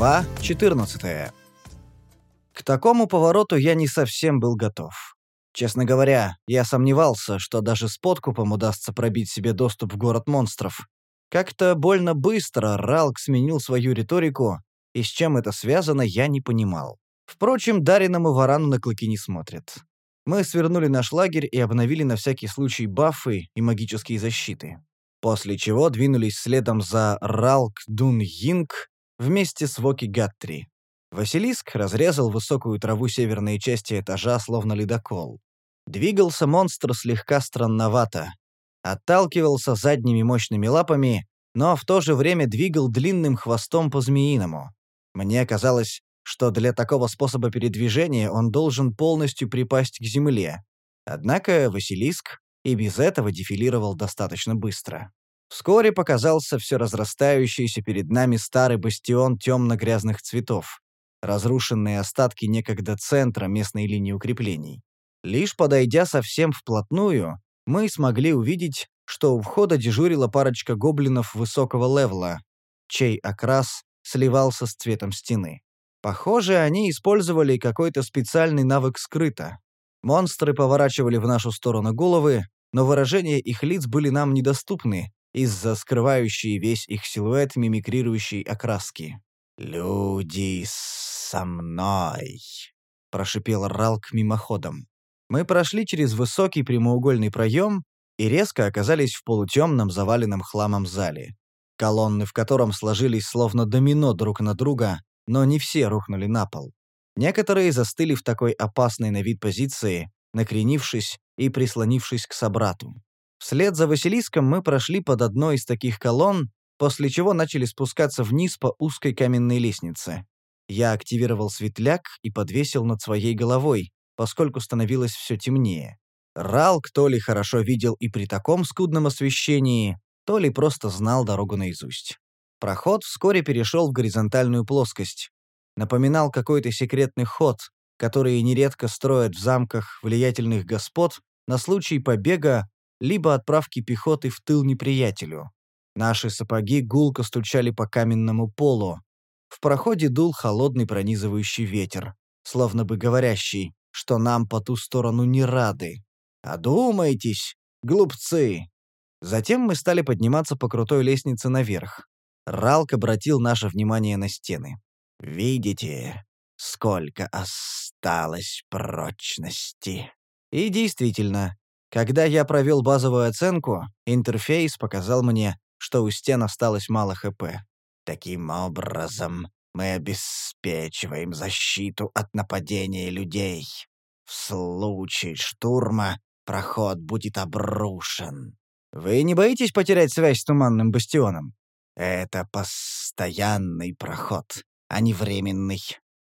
Глава 14. К такому повороту я не совсем был готов. Честно говоря, я сомневался, что даже с подкупом удастся пробить себе доступ в город монстров. Как-то больно быстро Ралк сменил свою риторику, и с чем это связано, я не понимал. Впрочем, Дариному варану на клыки не смотрят. Мы свернули наш лагерь и обновили на всякий случай бафы и магические защиты. После чего двинулись следом за Ралк Дун Йинг вместе с Воки Гаттри. Василиск разрезал высокую траву северной части этажа, словно ледокол. Двигался монстр слегка странновато. Отталкивался задними мощными лапами, но в то же время двигал длинным хвостом по-змеиному. Мне казалось, что для такого способа передвижения он должен полностью припасть к земле. Однако Василиск и без этого дефилировал достаточно быстро. Вскоре показался все разрастающийся перед нами старый бастион темно-грязных цветов, разрушенные остатки некогда центра местной линии укреплений. Лишь подойдя совсем вплотную, мы смогли увидеть, что у входа дежурила парочка гоблинов высокого левела, чей окрас сливался с цветом стены. Похоже, они использовали какой-то специальный навык скрыто. Монстры поворачивали в нашу сторону головы, но выражения их лиц были нам недоступны, из-за скрывающей весь их силуэт мимикрирующей окраски. «Люди со мной», — прошипел Ралк мимоходом. Мы прошли через высокий прямоугольный проем и резко оказались в полутемном заваленном хламом зале, колонны в котором сложились словно домино друг на друга, но не все рухнули на пол. Некоторые застыли в такой опасной на вид позиции, накренившись и прислонившись к собрату. Вслед за Василиском мы прошли под одной из таких колонн, после чего начали спускаться вниз по узкой каменной лестнице. Я активировал светляк и подвесил над своей головой, поскольку становилось все темнее. Ралк то ли хорошо видел и при таком скудном освещении, то ли просто знал дорогу наизусть. Проход вскоре перешел в горизонтальную плоскость. Напоминал какой-то секретный ход, который нередко строят в замках влиятельных господ на случай побега либо отправки пехоты в тыл неприятелю. Наши сапоги гулко стучали по каменному полу. В проходе дул холодный пронизывающий ветер, словно бы говорящий, что нам по ту сторону не рады. «Одумайтесь, глупцы!» Затем мы стали подниматься по крутой лестнице наверх. Ралк обратил наше внимание на стены. «Видите, сколько осталось прочности?» И действительно, когда я провел базовую оценку, интерфейс показал мне, что у стен осталось мало ХП. Таким образом, мы обеспечиваем защиту от нападения людей. В случае штурма проход будет обрушен. Вы не боитесь потерять связь с Туманным Бастионом? Это постоянный проход, а не временный.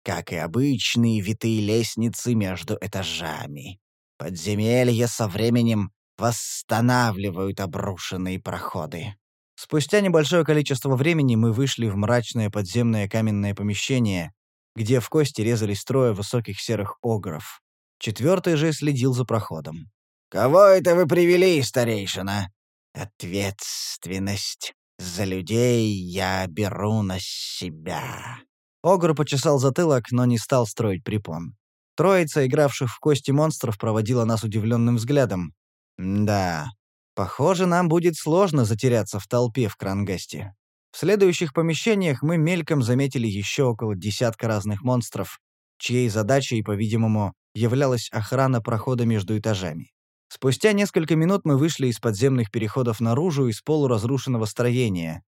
Как и обычные витые лестницы между этажами. Подземелья со временем восстанавливают обрушенные проходы. Спустя небольшое количество времени мы вышли в мрачное подземное каменное помещение, где в кости резались трое высоких серых огров. Четвертый же следил за проходом. «Кого это вы привели, старейшина?» «Ответственность за людей я беру на себя». Огр почесал затылок, но не стал строить препон. Троица, игравших в кости монстров, проводила нас удивленным взглядом. Да, похоже, нам будет сложно затеряться в толпе в Крангасте. В следующих помещениях мы мельком заметили еще около десятка разных монстров, чьей задачей, по-видимому, являлась охрана прохода между этажами. Спустя несколько минут мы вышли из подземных переходов наружу из полуразрушенного строения.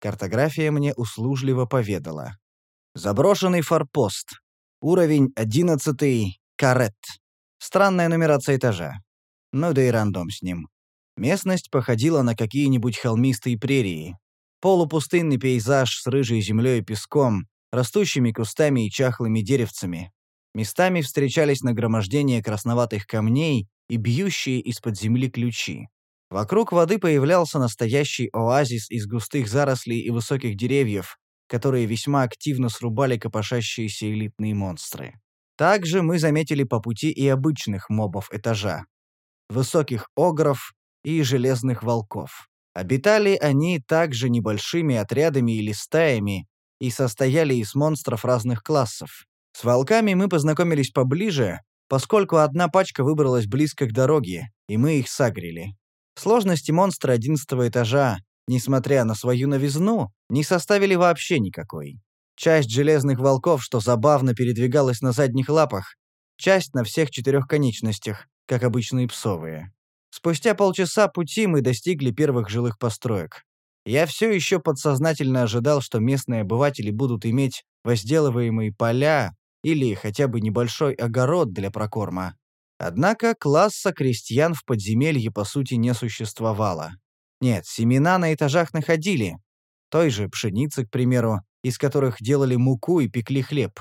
Картография мне услужливо поведала. Заброшенный форпост. Уровень 11 карет. Странная нумерация этажа. Ну да и рандом с ним. Местность походила на какие-нибудь холмистые прерии. Полупустынный пейзаж с рыжей землей и песком, растущими кустами и чахлыми деревцами. Местами встречались нагромождения красноватых камней и бьющие из-под земли ключи. Вокруг воды появлялся настоящий оазис из густых зарослей и высоких деревьев, которые весьма активно срубали копошащиеся элитные монстры. Также мы заметили по пути и обычных мобов этажа. Высоких огров и железных волков. Обитали они также небольшими отрядами или стаями, и состояли из монстров разных классов. С волками мы познакомились поближе, поскольку одна пачка выбралась близко к дороге, и мы их сагрили. Сложности монстра одиннадцатого этажа, несмотря на свою новизну, не составили вообще никакой. Часть железных волков, что забавно передвигалась на задних лапах, часть на всех четырех конечностях, как обычные псовые. Спустя полчаса пути мы достигли первых жилых построек. Я все еще подсознательно ожидал, что местные обыватели будут иметь возделываемые поля или хотя бы небольшой огород для прокорма. Однако класса крестьян в подземелье по сути не существовало. Нет, семена на этажах находили. Той же пшеницы, к примеру, из которых делали муку и пекли хлеб.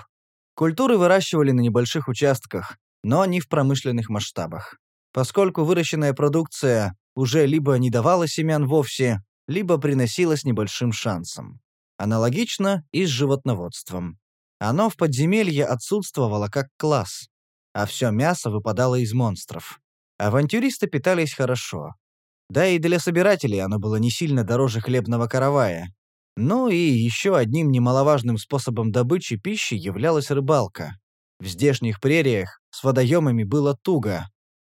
Культуры выращивали на небольших участках, но не в промышленных масштабах. Поскольку выращенная продукция уже либо не давала семян вовсе, либо приносила с небольшим шансом. Аналогично и с животноводством. Оно в подземелье отсутствовало как класс, а все мясо выпадало из монстров. Авантюристы питались хорошо. Да и для собирателей оно было не сильно дороже хлебного каравая. Ну и еще одним немаловажным способом добычи пищи являлась рыбалка. В здешних прериях с водоемами было туго.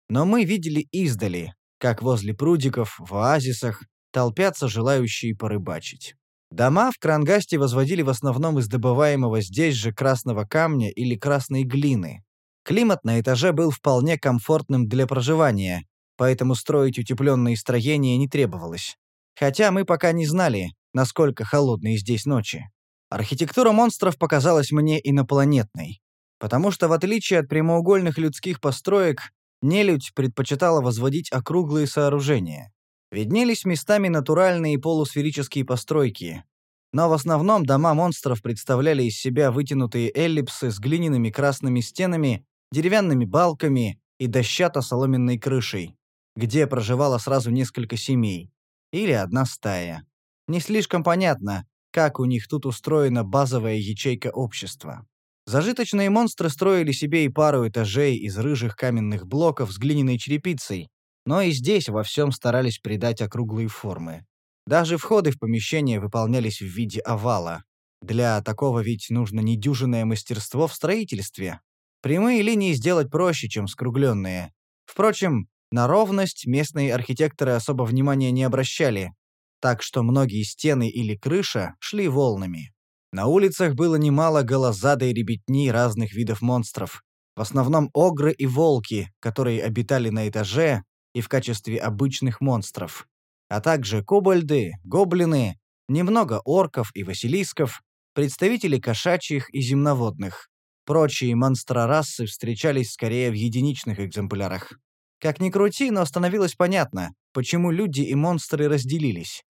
Но мы видели издали, как возле прудиков, в оазисах, толпятся желающие порыбачить. Дома в Крангасте возводили в основном из добываемого здесь же красного камня или красной глины. Климат на этаже был вполне комфортным для проживания, поэтому строить утепленные строения не требовалось. Хотя мы пока не знали, насколько холодные здесь ночи. Архитектура монстров показалась мне инопланетной, потому что в отличие от прямоугольных людских построек, нелюдь предпочитала возводить округлые сооружения. Виднелись местами натуральные полусферические постройки. Но в основном дома монстров представляли из себя вытянутые эллипсы с глиняными красными стенами, деревянными балками и дощато-соломенной крышей, где проживало сразу несколько семей. Или одна стая. Не слишком понятно, как у них тут устроена базовая ячейка общества. Зажиточные монстры строили себе и пару этажей из рыжих каменных блоков с глиняной черепицей, но и здесь во всем старались придать округлые формы. Даже входы в помещение выполнялись в виде овала. Для такого ведь нужно недюжинное мастерство в строительстве. Прямые линии сделать проще, чем скругленные. Впрочем, на ровность местные архитекторы особо внимания не обращали, так что многие стены или крыша шли волнами. На улицах было немало голозадой ребятни разных видов монстров. В основном огры и волки, которые обитали на этаже, и в качестве обычных монстров, а также кобальды, гоблины, немного орков и василисков, представители кошачьих и земноводных. Прочие монстрорасы встречались скорее в единичных экземплярах. Как ни крути, но становилось понятно, почему люди и монстры разделились.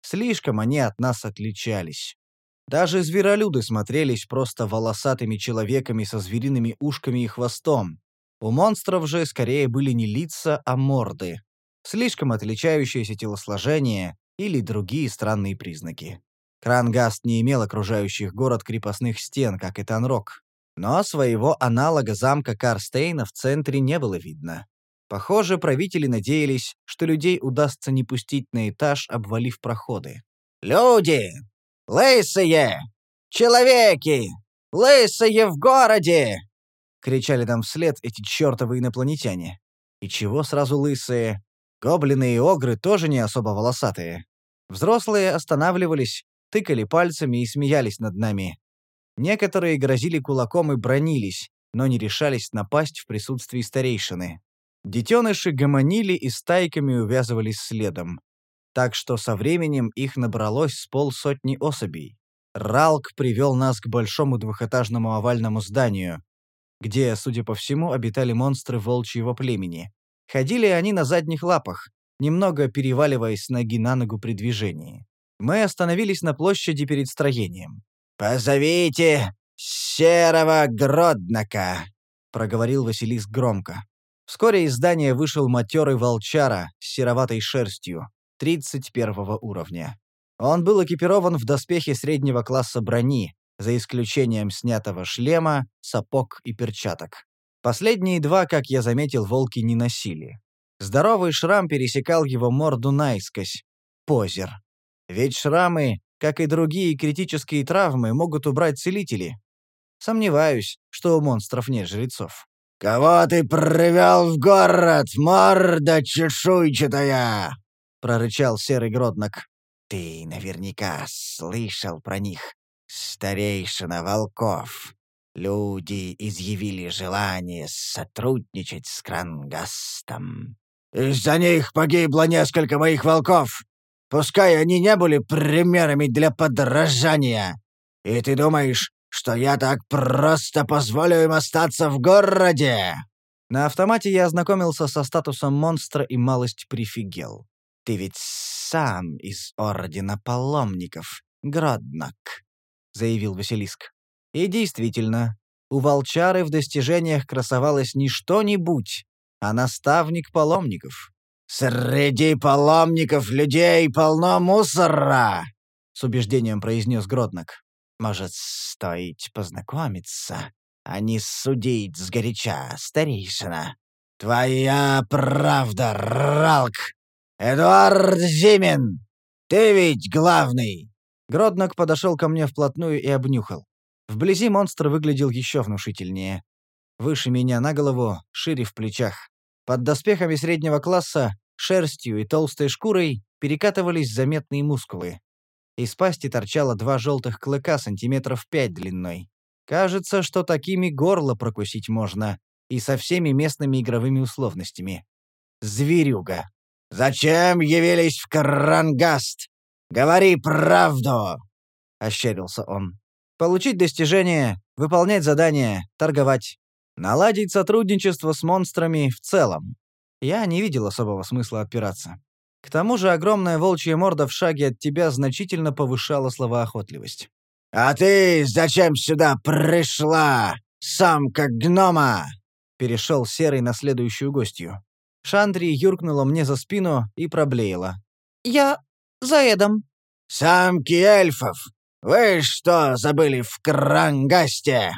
Слишком они от нас отличались. Даже зверолюды смотрелись просто волосатыми человеками со звериными ушками и хвостом, у монстров же скорее были не лица, а морды. Слишком отличающееся телосложение или другие странные признаки. Крангаст не имел окружающих город крепостных стен, как и Танрок. Но своего аналога замка Карстейна в центре не было видно. Похоже, правители надеялись, что людей удастся не пустить на этаж, обвалив проходы. «Люди! Лысые! Человеки! Лысые в городе!» кричали нам вслед эти чертовы инопланетяне. И чего сразу лысые? Гоблины и огры тоже не особо волосатые. Взрослые останавливались, тыкали пальцами и смеялись над нами. Некоторые грозили кулаком и бронились, но не решались напасть в присутствии старейшины. Детеныши гомонили и стайками увязывались следом. Так что со временем их набралось с полсотни особей. Ралк привел нас к большому двухэтажному овальному зданию, где, судя по всему, обитали монстры волчьего племени. Ходили они на задних лапах, немного переваливаясь с ноги на ногу при движении. Мы остановились на площади перед строением. «Позовите серого Гроднака!» — проговорил Василиск громко. Вскоре из здания вышел матерый волчара с сероватой шерстью, 31 уровня. Он был экипирован в доспехе среднего класса брони, за исключением снятого шлема, сапог и перчаток. Последние два, как я заметил, волки не носили. Здоровый шрам пересекал его морду наискось. Позер. Ведь шрамы как и другие критические травмы, могут убрать целители. Сомневаюсь, что у монстров нет жрецов. «Кого ты привел в город, морда чешуйчатая?» — прорычал серый Гроднок. «Ты наверняка слышал про них, старейшина волков. Люди изъявили желание сотрудничать с Крангастом. Из-за них погибло несколько моих волков. Пускай они не были примерами для подражания. И ты думаешь, что я так просто позволю им остаться в городе?» На автомате я ознакомился со статусом монстра и малость прифигел. «Ты ведь сам из Ордена Паломников, Гроднок», — заявил Василиск. И действительно, у волчары в достижениях красовалось не что-нибудь, а наставник паломников. «Среди паломников людей полно мусора!» — с убеждением произнес Гроднок. «Может, стоит познакомиться, а не судить сгоряча, старейшина? Твоя правда, Ралк! Эдуард Зимин! Ты ведь главный!» Гроднок подошел ко мне вплотную и обнюхал. Вблизи монстр выглядел еще внушительнее. Выше меня на голову, шире в плечах. Под доспехами среднего класса, шерстью и толстой шкурой перекатывались заметные мускулы. Из пасти торчало два желтых клыка сантиметров пять длиной. Кажется, что такими горло прокусить можно, и со всеми местными игровыми условностями. Зверюга. «Зачем явились в Карангаст? Говори правду!» — ощерился он. «Получить достижения, выполнять задания, торговать. Наладить сотрудничество с монстрами в целом. Я не видел особого смысла отпираться. К тому же огромная волчья морда в шаге от тебя значительно повышала словоохотливость. «А ты зачем сюда пришла, самка гнома?» Перешел Серый на следующую гостью. Шандри юркнула мне за спину и проблеяла. «Я за Эдом». «Самки эльфов! Вы что, забыли в Крангасте?»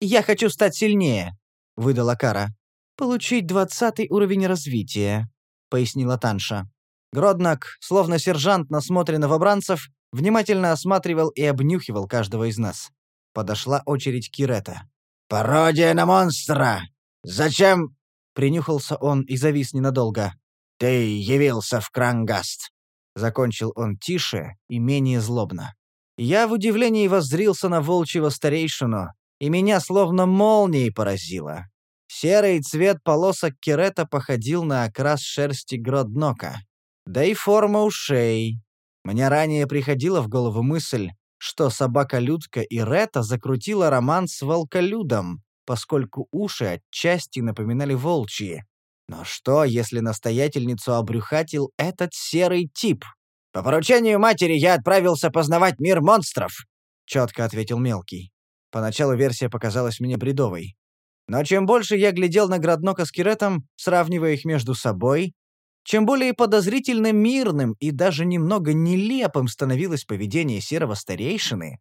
«Я хочу стать сильнее», выдала Кара. «Получить двадцатый уровень развития», — пояснила Танша. Гроднак, словно сержант на смотре новобранцев, внимательно осматривал и обнюхивал каждого из нас. Подошла очередь Кирета. «Пародия на монстра! Зачем...» Принюхался он и завис ненадолго. «Ты явился в Крангаст!» Закончил он тише и менее злобно. Я в удивлении воззрился на волчьего старейшину, и меня словно молнией поразило. Серый цвет полосок керета походил на окрас шерсти Гроднока. Да и форма ушей. Мне ранее приходила в голову мысль, что собака-людка и Рета закрутила роман с волколюдом, поскольку уши отчасти напоминали волчьи. Но что, если настоятельницу обрюхатил этот серый тип? «По поручению матери я отправился познавать мир монстров», — четко ответил Мелкий. Поначалу версия показалась мне бредовой. Но чем больше я глядел на Граднока с Киретом, сравнивая их между собой, чем более подозрительным мирным и даже немного нелепым становилось поведение серого старейшины,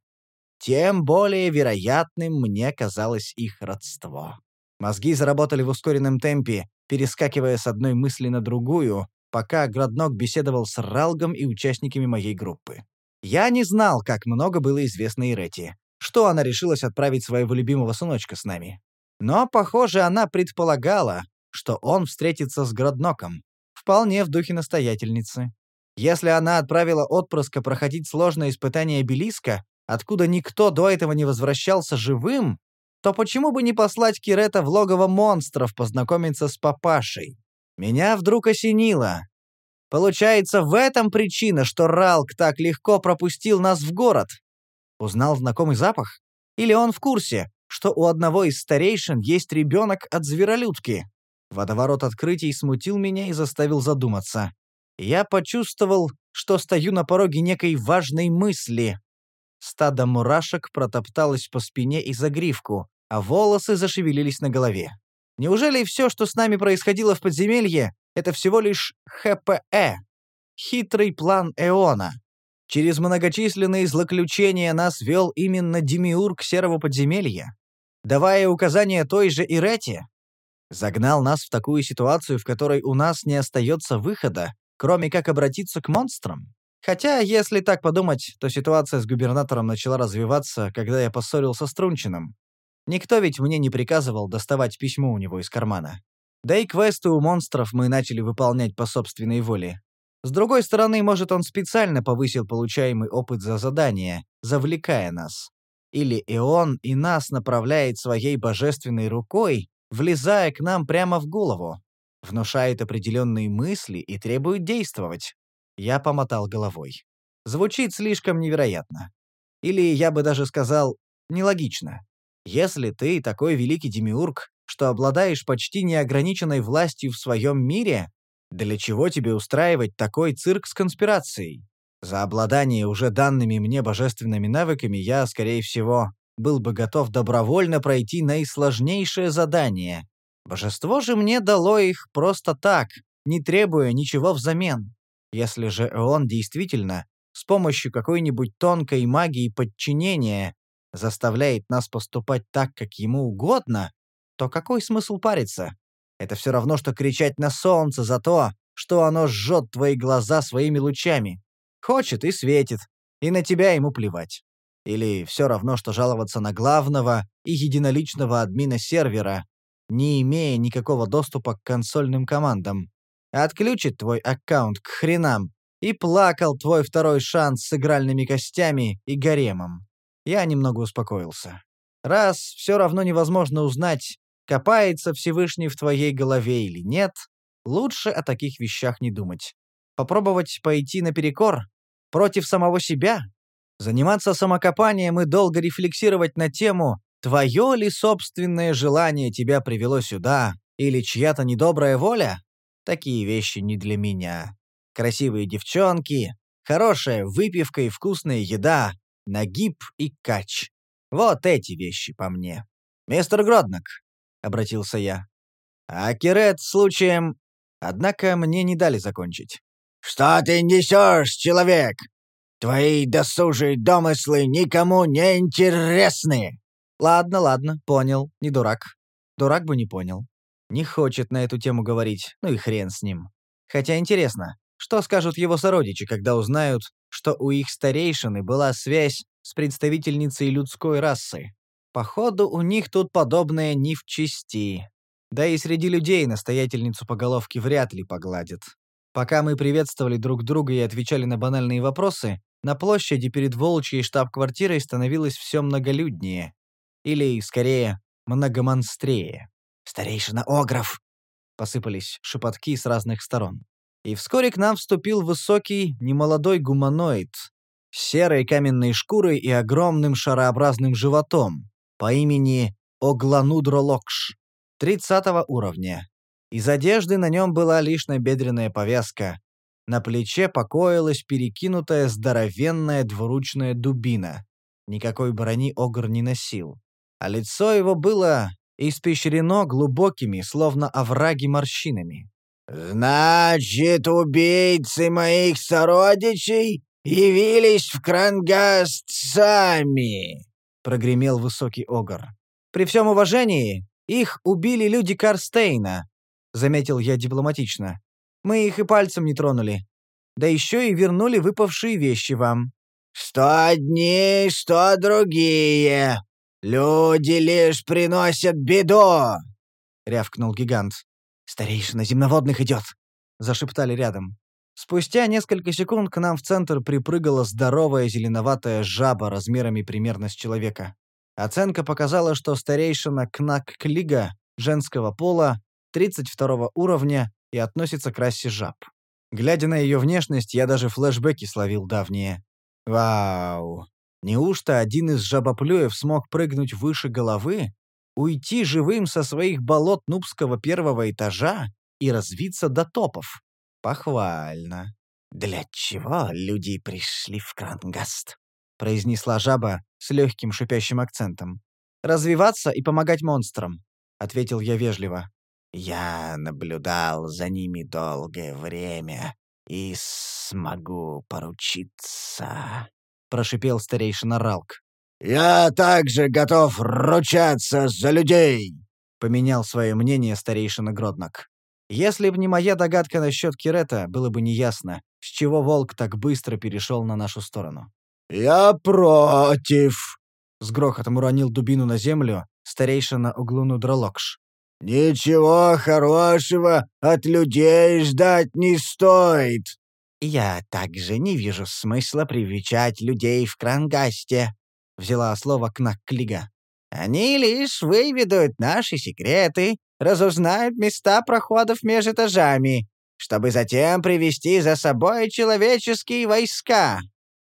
тем более вероятным мне казалось их родство. Мозги заработали в ускоренном темпе, перескакивая с одной мысли на другую, пока Граднок беседовал с Ралгом и участниками моей группы. Я не знал, как много было известно Ирети что она решилась отправить своего любимого сыночка с нами. Но, похоже, она предполагала, что он встретится с Гродноком. Вполне в духе настоятельницы. Если она отправила отпрыска проходить сложное испытание обелиска, откуда никто до этого не возвращался живым, то почему бы не послать Кирета в логово монстров познакомиться с папашей? Меня вдруг осенило. Получается, в этом причина, что Ралк так легко пропустил нас в город. Узнал знакомый запах? Или он в курсе, что у одного из старейшин есть ребенок от зверолюдки? Водоворот открытий смутил меня и заставил задуматься. Я почувствовал, что стою на пороге некой важной мысли. Стадо мурашек протопталось по спине и загривку, а волосы зашевелились на голове. Неужели все, что с нами происходило в подземелье, это всего лишь ХПЭ? Хитрый план Эона. Через многочисленные злоключения нас вел именно Демиург Серого Подземелья, давая указания той же Ирете. Загнал нас в такую ситуацию, в которой у нас не остается выхода, кроме как обратиться к монстрам. Хотя, если так подумать, то ситуация с губернатором начала развиваться, когда я поссорился с Трунчиным. Никто ведь мне не приказывал доставать письмо у него из кармана. Да и квесты у монстров мы начали выполнять по собственной воле. С другой стороны, может, он специально повысил получаемый опыт за задание, завлекая нас. Или и он, и нас направляет своей божественной рукой, влезая к нам прямо в голову. Внушает определенные мысли и требует действовать. Я помотал головой. Звучит слишком невероятно. Или, я бы даже сказал, нелогично. Если ты такой великий демиург, что обладаешь почти неограниченной властью в своем мире, для чего тебе устраивать такой цирк с конспирацией? За обладание уже данными мне божественными навыками я, скорее всего, был бы готов добровольно пройти наисложнейшее задание. Божество же мне дало их просто так, не требуя ничего взамен. Если же он действительно, с помощью какой-нибудь тонкой магии подчинения, заставляет нас поступать так, как ему угодно, то какой смысл париться? Это все равно, что кричать на солнце за то, что оно жжет твои глаза своими лучами. Хочет и светит, и на тебя ему плевать. Или все равно, что жаловаться на главного и единоличного админа сервера, не имея никакого доступа к консольным командам. Отключит твой аккаунт к хренам, и плакал твой второй шанс с игральными костями и гаремом. Я немного успокоился. Раз все равно невозможно узнать, копается Всевышний в твоей голове или нет, лучше о таких вещах не думать. Попробовать пойти наперекор? Против самого себя? Заниматься самокопанием и долго рефлексировать на тему, твое ли собственное желание тебя привело сюда, или чья-то недобрая воля? Такие вещи не для меня. Красивые девчонки, хорошая выпивка и вкусная еда, нагиб и кач. Вот эти вещи по мне. «Мистер Гроднок», — обратился я. «А Кирет случаем...» Однако мне не дали закончить. «Что ты несешь, человек? Твои досужие домыслы никому не интересны!» «Ладно, ладно, понял, не дурак. Дурак бы не понял. Не хочет на эту тему говорить, ну и хрен с ним. Хотя интересно, что скажут его сородичи, когда узнают, что у их старейшины была связь с представительницей людской расы? Походу, у них тут подобное не в чести. Да и среди людей настоятельницу по головке вряд ли погладят. Пока мы приветствовали друг друга и отвечали на банальные вопросы, на площади перед Волчьей штаб-квартирой становилось все многолюднее. Или, скорее, многомонстрее. «Старейшина Огров!» — посыпались шепотки с разных сторон. И вскоре к нам вступил высокий, немолодой гуманоид с серой каменной шкурой и огромным шарообразным животом по имени Огланудролокш, 30 уровня. Из одежды на нем была лишь набедренная повязка. На плече покоилась перекинутая здоровенная двуручная дубина. Никакой брони Огр не носил. А лицо его было испещрено глубокими, словно овраги морщинами. «Значит, убийцы моих сородичей явились в Крангаст сами!» — прогремел высокий Огр. «При всем уважении, их убили люди Карстейна», — заметил я дипломатично. «Мы их и пальцем не тронули. Да еще и вернули выпавшие вещи вам». «Что одни, что другие. Люди лишь приносят беду!» — рявкнул гигант. «Старейшина земноводных идет!» — зашептали рядом. Спустя несколько секунд к нам в центр припрыгала здоровая зеленоватая жаба размерами примерно с человека. Оценка показала, что старейшина Кнак-Клига женского пола 32 уровня и относится к расе жаб. Глядя на ее внешность, я даже флешбеки словил давние. Вау! Неужто один из жабоплюев смог прыгнуть выше головы уйти живым со своих болот нубского первого этажа и развиться до топов. Похвально. «Для чего люди пришли в Крангаст?» — произнесла жаба с легким шипящим акцентом. «Развиваться и помогать монстрам», — ответил я вежливо. «Я наблюдал за ними долгое время и смогу поручиться», — прошипел старейшина Ралк. «Я также готов ручаться за людей!» — поменял свое мнение старейшина Гроднок. Если б не моя догадка насчет Кирета, было бы неясно, с чего волк так быстро перешел на нашу сторону. «Я против!» — с грохотом уронил дубину на землю старейшина Углуну Дролокш. «Ничего хорошего от людей ждать не стоит!» «Я также не вижу смысла привечать людей в Крангасте», — взяла слово Кнакклига. «Они лишь выведут наши секреты, разузнают места проходов между этажами, чтобы затем привести за собой человеческие войска.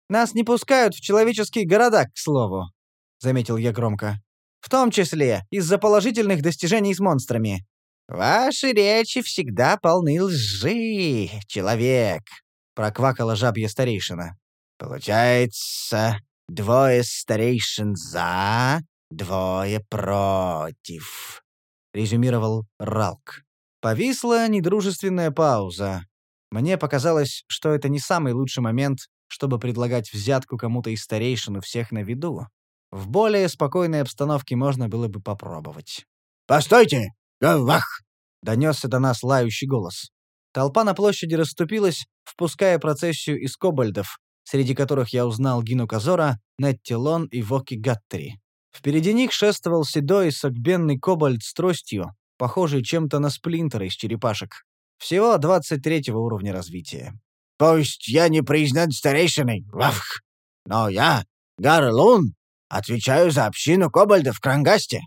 Нас не пускают в человеческие города, к слову», — заметил я громко. «В том числе из-за положительных достижений с монстрами. Ваши речи всегда полны лжи, человек», — проквакала жабья старейшина. «Получается, двое старейшин за, двое против», — резюмировал Ралк. Повисла недружественная пауза. Мне показалось, что это не самый лучший момент, чтобы предлагать взятку кому-то из старейшин у всех на виду. В более спокойной обстановке можно было бы попробовать. «Постойте! Гавах!» — донесся до нас лающий голос. Толпа на площади расступилась, впуская процессию из кобальдов, среди которых я узнал Гину Казора, Нетти Лон и Воки Гаттери. Впереди них шествовал седой согбенный кобальд с тростью, похожий чем-то на сплинтер из черепашек. Всего 23 уровня развития. «Пусть я не признан старейшиной, вафх, но я, Гарлун, отвечаю за общину кобальдов в Крангасте.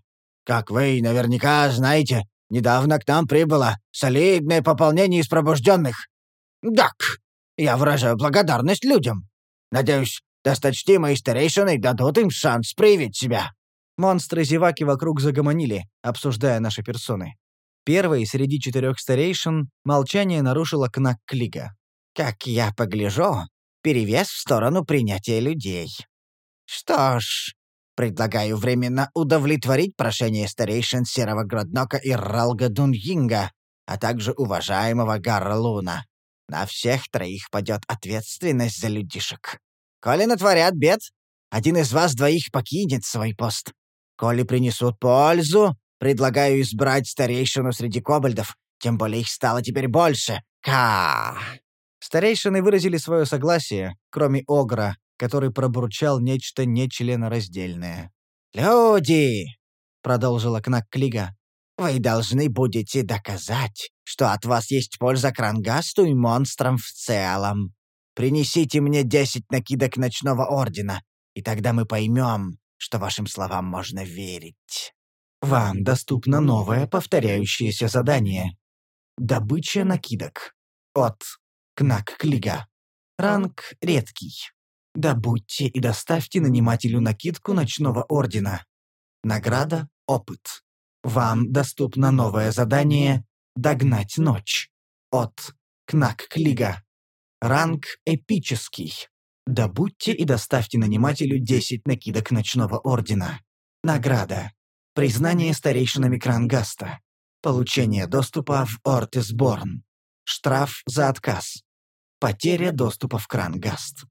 Как вы наверняка знаете, недавно к нам прибыло солидное пополнение из пробужденных. Так, я выражаю благодарность людям. Надеюсь, досточтимые старейшины дадут им шанс проявить себя». Монстры-зеваки вокруг загомонили, обсуждая наши персоны. Первый среди четырех старейшин молчание нарушила Кнак Клига. «Как я погляжу, перевес в сторону принятия людей. Что ж, предлагаю временно удовлетворить прошение старейшин Серого Гроднока и Ралга Дуньинга, а также уважаемого Гарра Луна. На всех троих падет ответственность за людишек. Коли натворят бед, один из вас двоих покинет свой пост. Коли принесут пользу, предлагаю избрать старейшину среди кобальдов, тем более их стало теперь больше. Ка! Старейшины выразили свое согласие, кроме Огра, который пробурчал нечто нечленораздельное. «Люди!» — продолжила Кнак Клига. «Вы должны будете доказать, что от вас есть польза Крангасту и монстрам в целом. Принесите мне десять накидок Ночного Ордена, и тогда мы поймем, что вашим словам можно верить. Вам доступно новое повторяющееся задание. Добыча накидок. От Кнак Клига. Ранг редкий. Добудьте и доставьте нанимателю накидку Ночного Ордена. Награда — опыт. Вам доступно новое задание «Догнать ночь» от Кнак Клига. Ранг эпический. Добудьте и доставьте нанимателю 10 накидок Ночного Ордена. Награда. Признание старейшинами Крангаста. Получение доступа в Ортисборн. Штраф за отказ. Потеря доступа в Крангаст.